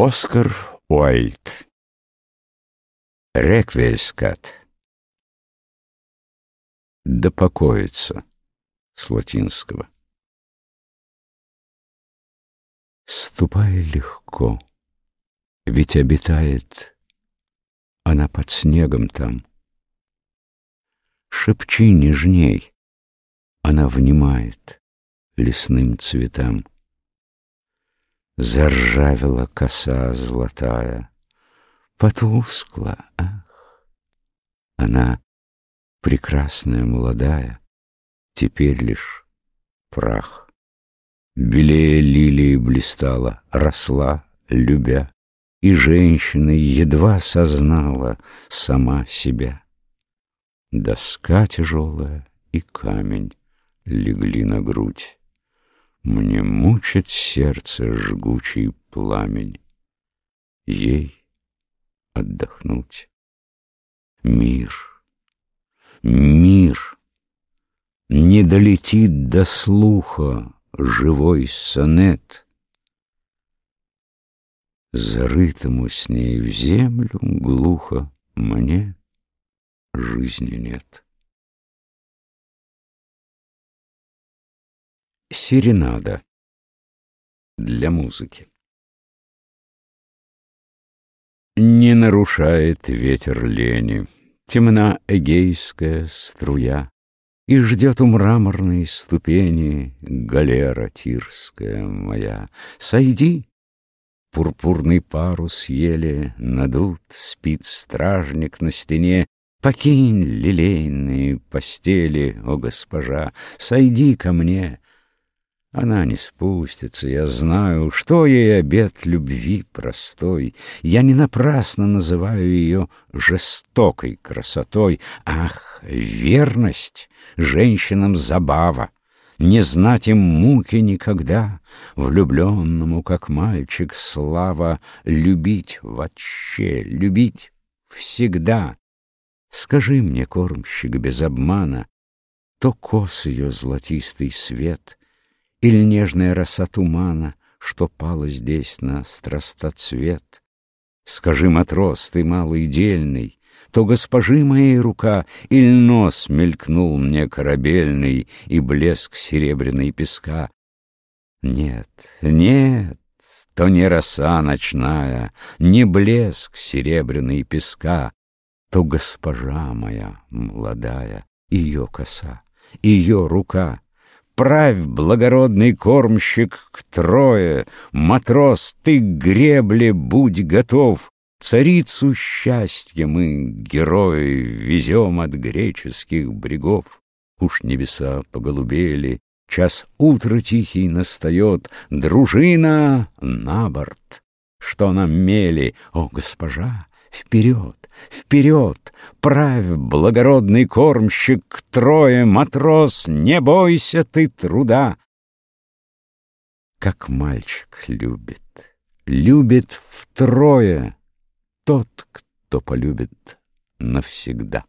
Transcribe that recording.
Оскар Уайльд Реквиескат Да покоится с латинского Ступай легко, ведь обитает она под снегом там. Шепчи нежней, она внимает лесным цветам. Заржавела коса золотая, потускла, ах. Она прекрасная молодая, теперь лишь прах. Белее лилии блистала, росла, любя, И женщина едва сознала сама себя. Доска тяжелая и камень легли на грудь. Мне мучит сердце жгучий пламень. Ей отдохнуть. Мир, мир, не долетит до слуха живой сонет. Зарытому с ней в землю глухо мне жизни нет. Серенада для музыки. Не нарушает ветер лени, Темна эгейская струя, И ждет у мраморной ступени Галера тирская моя. Сойди! Пурпурный парус еле надут, Спит стражник на стене, Покинь лилейные постели, о госпожа, Сойди ко мне, она не спустится, я знаю, что ей обет любви простой. Я не напрасно называю ее жестокой красотой. Ах, верность женщинам забава, не знать им муки никогда, Влюбленному, как мальчик, слава, Любить вообще, любить всегда. Скажи мне, кормщик, без обмана, То кос ее золотистый свет — или нежная роса тумана, Что пала здесь на страстоцвет? Скажи, матрос, ты малый дельный, То госпожи моей рука, Иль нос мелькнул мне корабельный И блеск серебряной песка? Нет, нет, то не роса ночная, Не блеск серебряной песка, То госпожа моя молодая, Ее коса, ее рука — Правь, благородный кормщик, к трое, Матрос, ты к гребле будь готов. Царицу счастья мы, герои, Везем от греческих брегов. Уж небеса поголубели, Час утра тихий настает, Дружина на борт. Что нам мели, о, госпожа, вперед! Вперед! Правь, благородный кормщик, трое, матрос, не бойся ты труда. Как мальчик любит, любит втрое тот, кто полюбит навсегда.